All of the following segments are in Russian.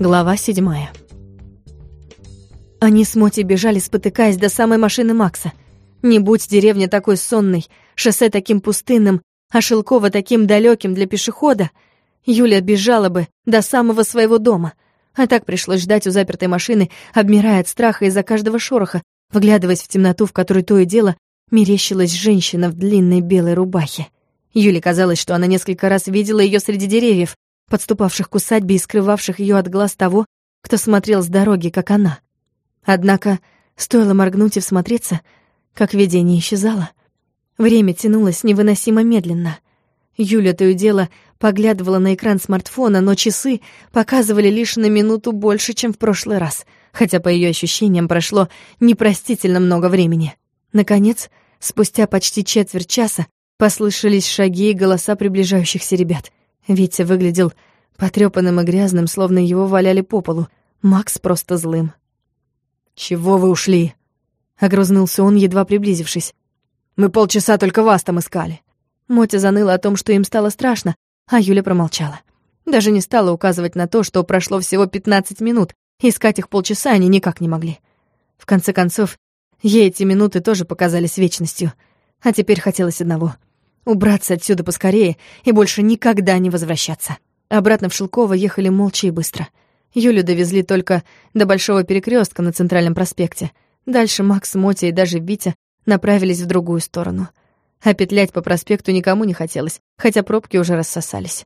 Глава седьмая. Они с Моти бежали, спотыкаясь до самой машины Макса. Не будь деревня такой сонной, шоссе таким пустынным, а Шелково таким далеким для пешехода, Юля бежала бы до самого своего дома. А так пришлось ждать у запертой машины, обмирая от страха из-за каждого шороха, вглядываясь в темноту, в которой то и дело мерещилась женщина в длинной белой рубахе. Юле казалось, что она несколько раз видела ее среди деревьев, подступавших к усадьбе и скрывавших ее от глаз того, кто смотрел с дороги, как она. Однако, стоило моргнуть и всмотреться, как видение исчезало. Время тянулось невыносимо медленно. Юля то и дело поглядывала на экран смартфона, но часы показывали лишь на минуту больше, чем в прошлый раз, хотя, по ее ощущениям, прошло непростительно много времени. Наконец, спустя почти четверть часа, послышались шаги и голоса приближающихся ребят — Витя выглядел потрёпанным и грязным, словно его валяли по полу. Макс просто злым. «Чего вы ушли?» — огрызнулся он, едва приблизившись. «Мы полчаса только вас там искали». Мотя заныла о том, что им стало страшно, а Юля промолчала. Даже не стала указывать на то, что прошло всего 15 минут, искать их полчаса они никак не могли. В конце концов, ей эти минуты тоже показались вечностью, а теперь хотелось одного — Убраться отсюда поскорее и больше никогда не возвращаться. Обратно в Шелково ехали молча и быстро. Юлю довезли только до Большого перекрестка на Центральном проспекте. Дальше Макс, Мотя и даже Витя направились в другую сторону. А петлять по проспекту никому не хотелось, хотя пробки уже рассосались.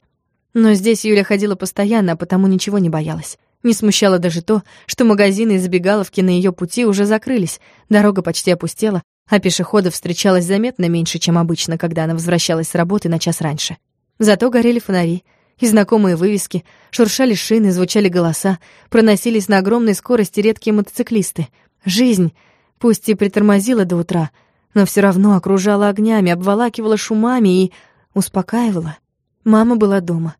Но здесь Юля ходила постоянно, а потому ничего не боялась. Не смущало даже то, что магазины и забегаловки на ее пути уже закрылись, дорога почти опустела, а пешеходов встречалось заметно меньше, чем обычно, когда она возвращалась с работы на час раньше. Зато горели фонари, и знакомые вывески, шуршали шины, звучали голоса, проносились на огромной скорости редкие мотоциклисты. Жизнь, пусть и притормозила до утра, но все равно окружала огнями, обволакивала шумами и успокаивала. Мама была дома,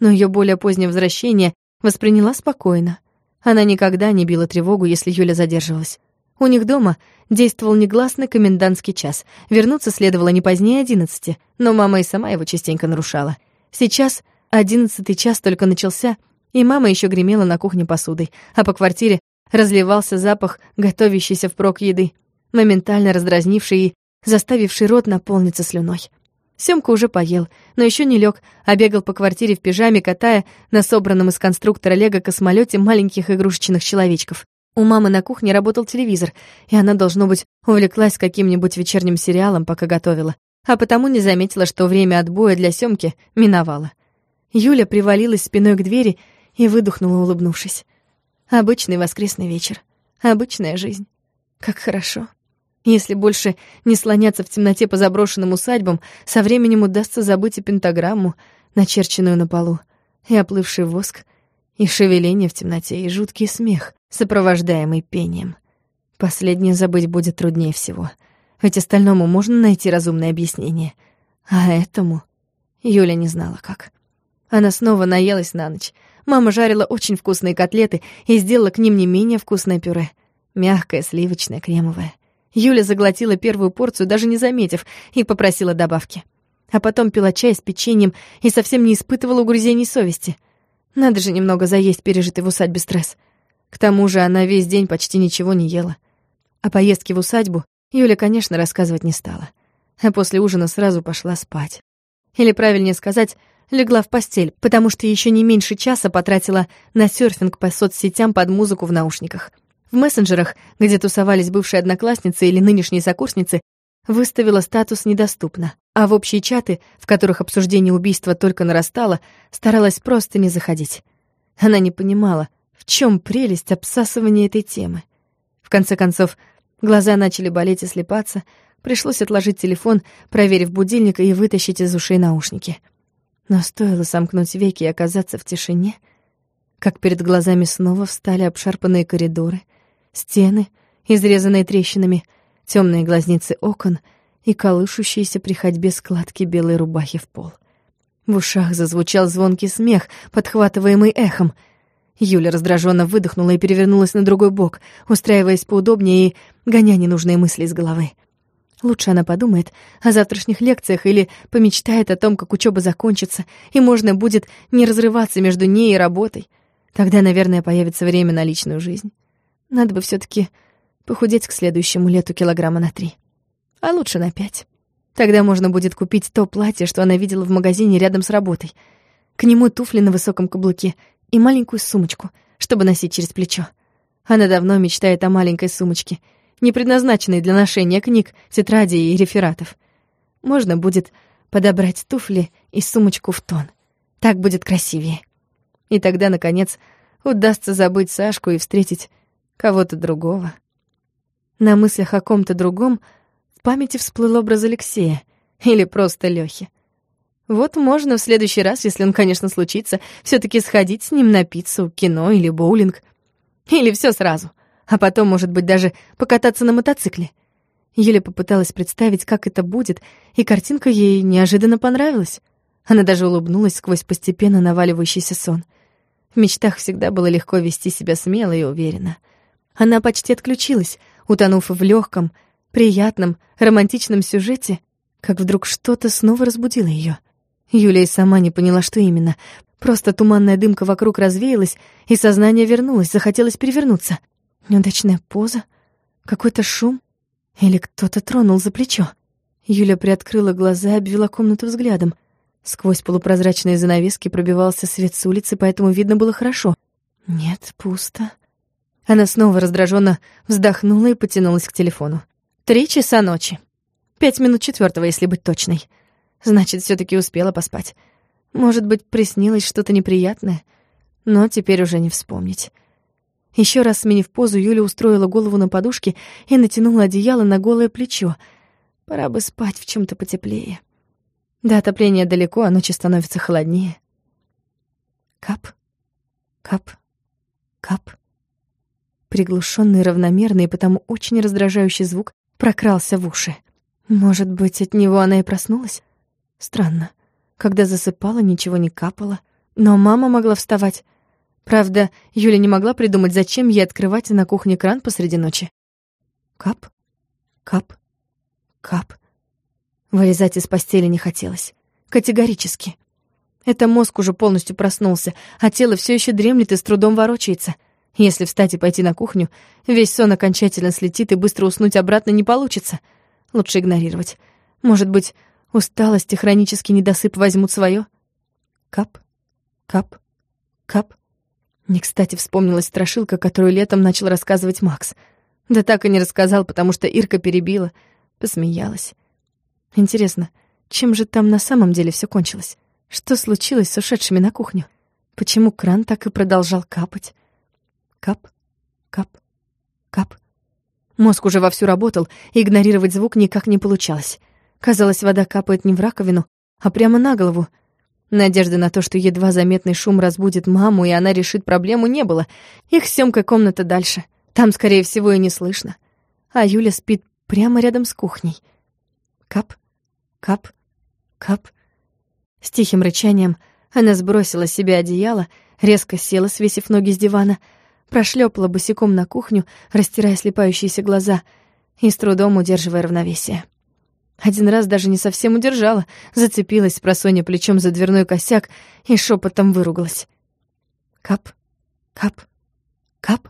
но ее более позднее возвращение восприняла спокойно. Она никогда не била тревогу, если Юля задерживалась. У них дома действовал негласный комендантский час. Вернуться следовало не позднее одиннадцати, но мама и сама его частенько нарушала. Сейчас одиннадцатый час только начался, и мама еще гремела на кухне посудой, а по квартире разливался запах готовящейся впрок еды, моментально раздразнивший и заставивший рот наполниться слюной. Сёмка уже поел, но еще не лег, а бегал по квартире в пижаме, катая на собранном из конструктора Лего космолете маленьких игрушечных человечков. У мамы на кухне работал телевизор, и она, должно быть, увлеклась каким-нибудь вечерним сериалом, пока готовила, а потому не заметила, что время отбоя для съемки миновало. Юля привалилась спиной к двери и выдохнула, улыбнувшись. Обычный воскресный вечер. Обычная жизнь. Как хорошо. Если больше не слоняться в темноте по заброшенным усадьбам, со временем удастся забыть и пентаграмму, начерченную на полу, и оплывший воск, и шевеление в темноте, и жуткий смех, сопровождаемый пением. Последнее забыть будет труднее всего. Ведь остальному можно найти разумное объяснение. А этому Юля не знала как. Она снова наелась на ночь. Мама жарила очень вкусные котлеты и сделала к ним не менее вкусное пюре. Мягкое, сливочное, кремовое. Юля заглотила первую порцию, даже не заметив, и попросила добавки. А потом пила чай с печеньем и совсем не испытывала угрызений совести. Надо же немного заесть пережитый в усадьбе стресс. К тому же она весь день почти ничего не ела. О поездке в усадьбу Юля, конечно, рассказывать не стала. А после ужина сразу пошла спать. Или, правильнее сказать, легла в постель, потому что еще не меньше часа потратила на серфинг по соцсетям под музыку в наушниках. В мессенджерах, где тусовались бывшие одноклассницы или нынешние сокурсницы, выставила статус «недоступно», а в общие чаты, в которых обсуждение убийства только нарастало, старалась просто не заходить. Она не понимала, в чем прелесть обсасывания этой темы? В конце концов, глаза начали болеть и слепаться, пришлось отложить телефон, проверив будильник и вытащить из ушей наушники. Но стоило сомкнуть веки и оказаться в тишине, как перед глазами снова встали обшарпанные коридоры, стены, изрезанные трещинами, темные глазницы окон и колышущиеся при ходьбе складки белой рубахи в пол. В ушах зазвучал звонкий смех, подхватываемый эхом — Юля раздраженно выдохнула и перевернулась на другой бок, устраиваясь поудобнее и гоня ненужные мысли из головы. Лучше она подумает о завтрашних лекциях или помечтает о том, как учеба закончится, и можно будет не разрываться между ней и работой. Тогда, наверное, появится время на личную жизнь. Надо бы все таки похудеть к следующему лету килограмма на три. А лучше на пять. Тогда можно будет купить то платье, что она видела в магазине рядом с работой. К нему туфли на высоком каблуке и маленькую сумочку, чтобы носить через плечо. Она давно мечтает о маленькой сумочке, не предназначенной для ношения книг, тетрадей и рефератов. Можно будет подобрать туфли и сумочку в тон. Так будет красивее. И тогда, наконец, удастся забыть Сашку и встретить кого-то другого. На мыслях о ком-то другом в памяти всплыл образ Алексея или просто Лёхи. Вот можно в следующий раз, если он, конечно, случится, все таки сходить с ним на пиццу, кино или боулинг. Или все сразу. А потом, может быть, даже покататься на мотоцикле. Юля попыталась представить, как это будет, и картинка ей неожиданно понравилась. Она даже улыбнулась сквозь постепенно наваливающийся сон. В мечтах всегда было легко вести себя смело и уверенно. Она почти отключилась, утонув в легком, приятном, романтичном сюжете, как вдруг что-то снова разбудило ее. Юля и сама не поняла, что именно. Просто туманная дымка вокруг развеялась, и сознание вернулось, захотелось перевернуться. Неудачная поза, какой-то шум или кто-то тронул за плечо. Юля приоткрыла глаза и обвела комнату взглядом. Сквозь полупрозрачные занавески пробивался свет с улицы, поэтому видно было хорошо. Нет, пусто. Она снова раздраженно вздохнула и потянулась к телефону. Три часа ночи. Пять минут четвертого, если быть точной. Значит, все таки успела поспать. Может быть, приснилось что-то неприятное, но теперь уже не вспомнить. Еще раз сменив позу, Юля устроила голову на подушке и натянула одеяло на голое плечо. Пора бы спать в чем то потеплее. До отопления далеко, а ночи становятся холоднее. Кап, кап, кап. Приглушенный, равномерный и потому очень раздражающий звук прокрался в уши. Может быть, от него она и проснулась? Странно. Когда засыпала, ничего не капало. Но мама могла вставать. Правда, Юля не могла придумать, зачем ей открывать на кухне кран посреди ночи. Кап, кап, кап. Вылезать из постели не хотелось. Категорически. Это мозг уже полностью проснулся, а тело все еще дремлет и с трудом ворочается. Если встать и пойти на кухню, весь сон окончательно слетит и быстро уснуть обратно не получится. Лучше игнорировать. Может быть, усталость и хронический недосып возьмут свое? Кап, кап, кап. Не кстати вспомнилась страшилка, которую летом начал рассказывать Макс. Да так и не рассказал, потому что Ирка перебила, посмеялась. Интересно, чем же там на самом деле все кончилось? Что случилось с ушедшими на кухню? Почему кран так и продолжал капать? Кап, кап, кап. Мозг уже вовсю работал, и игнорировать звук никак не получалось. Казалось, вода капает не в раковину, а прямо на голову. Надежды на то, что едва заметный шум разбудит маму, и она решит проблему, не было. Их с Сёмкой комната дальше. Там, скорее всего, и не слышно. А Юля спит прямо рядом с кухней. Кап, Кап, кап. С тихим рычанием она сбросила с себя одеяло, резко села, свесив ноги с дивана, прошлепала босиком на кухню, растирая слепающиеся глаза и с трудом удерживая равновесие. Один раз даже не совсем удержала, зацепилась с просонья плечом за дверной косяк и шепотом выругалась. Кап, кап, кап.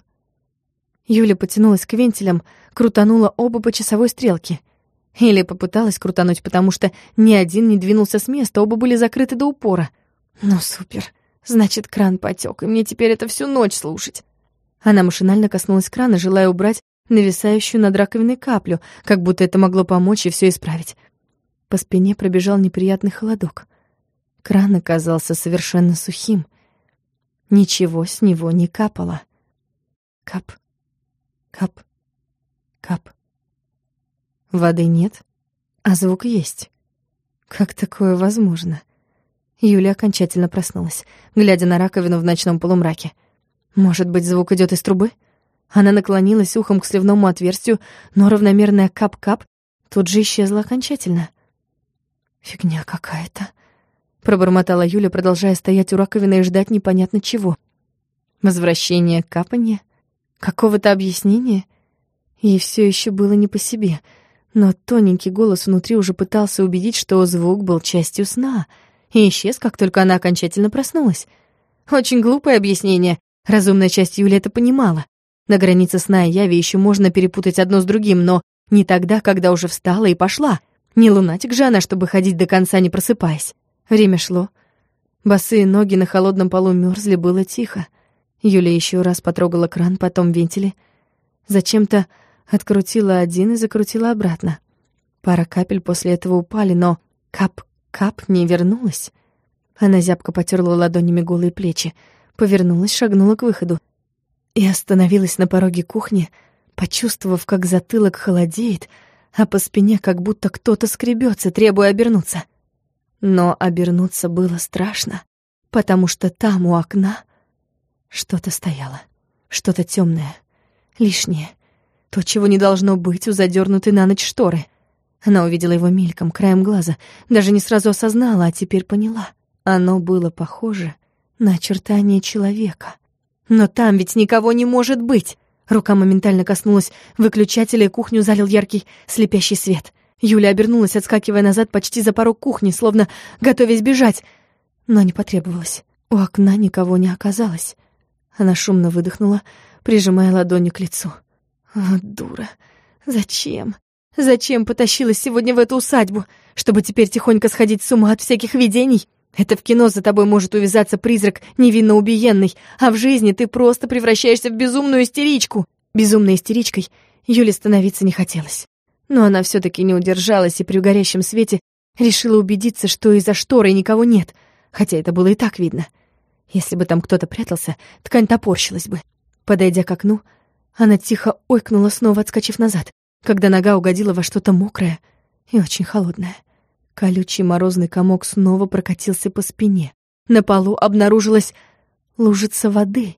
Юля потянулась к вентилям, крутанула оба по часовой стрелке — или попыталась крутануть, потому что ни один не двинулся с места, оба были закрыты до упора. Ну, супер. Значит, кран потек, и мне теперь это всю ночь слушать. Она машинально коснулась крана, желая убрать нависающую над раковиной каплю, как будто это могло помочь и все исправить. По спине пробежал неприятный холодок. Кран оказался совершенно сухим. Ничего с него не капало. Кап, кап, кап. Воды нет, а звук есть. Как такое возможно? Юля окончательно проснулась, глядя на раковину в ночном полумраке. Может быть, звук идет из трубы? Она наклонилась ухом к сливному отверстию, но равномерная кап-кап тут же исчезла окончательно. «Фигня какая-то», — пробормотала Юля, продолжая стоять у раковины и ждать непонятно чего. Возвращение капанья? Какого-то объяснения? Ей все еще было не по себе — но тоненький голос внутри уже пытался убедить, что звук был частью сна, и исчез, как только она окончательно проснулась. Очень глупое объяснение, Разумная часть Юли это понимала. На границе сна и яви еще можно перепутать одно с другим, но не тогда, когда уже встала и пошла. Не лунатик же она, чтобы ходить до конца, не просыпаясь. Время шло. Босые ноги на холодном полу мерзли, было тихо. Юля еще раз потрогала кран, потом вентили. Зачем-то открутила один и закрутила обратно. Пара капель после этого упали, но кап-кап не вернулась. Она зябко потерла ладонями голые плечи, повернулась, шагнула к выходу и остановилась на пороге кухни, почувствовав, как затылок холодеет, а по спине как будто кто-то скребется, требуя обернуться. Но обернуться было страшно, потому что там у окна что-то стояло, что-то темное, лишнее, то, чего не должно быть у задернутой на ночь шторы. Она увидела его мельком, краем глаза, даже не сразу осознала, а теперь поняла. Оно было похоже на очертания человека. Но там ведь никого не может быть. Рука моментально коснулась выключателя, и кухню залил яркий слепящий свет. Юля обернулась, отскакивая назад почти за порог кухни, словно готовясь бежать. Но не потребовалось. У окна никого не оказалось. Она шумно выдохнула, прижимая ладонью к лицу. Вот дура. Зачем? Зачем потащилась сегодня в эту усадьбу? Чтобы теперь тихонько сходить с ума от всяких видений? Это в кино за тобой может увязаться призрак невинно убиенный, а в жизни ты просто превращаешься в безумную истеричку. Безумной истеричкой Юле становиться не хотелось. Но она все таки не удержалась и при горящем свете решила убедиться, что из-за шторы никого нет, хотя это было и так видно. Если бы там кто-то прятался, ткань топорщилась бы. Подойдя к окну, она тихо ойкнула, снова отскочив назад, когда нога угодила во что-то мокрое и очень холодное. Колючий морозный комок снова прокатился по спине. На полу обнаружилась лужица воды,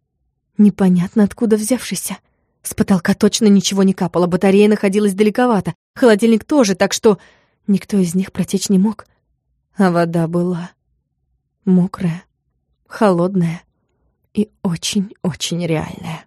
непонятно откуда взявшейся. С потолка точно ничего не капало, батарея находилась далековато, холодильник тоже, так что никто из них протечь не мог. А вода была мокрая, холодная и очень-очень реальная.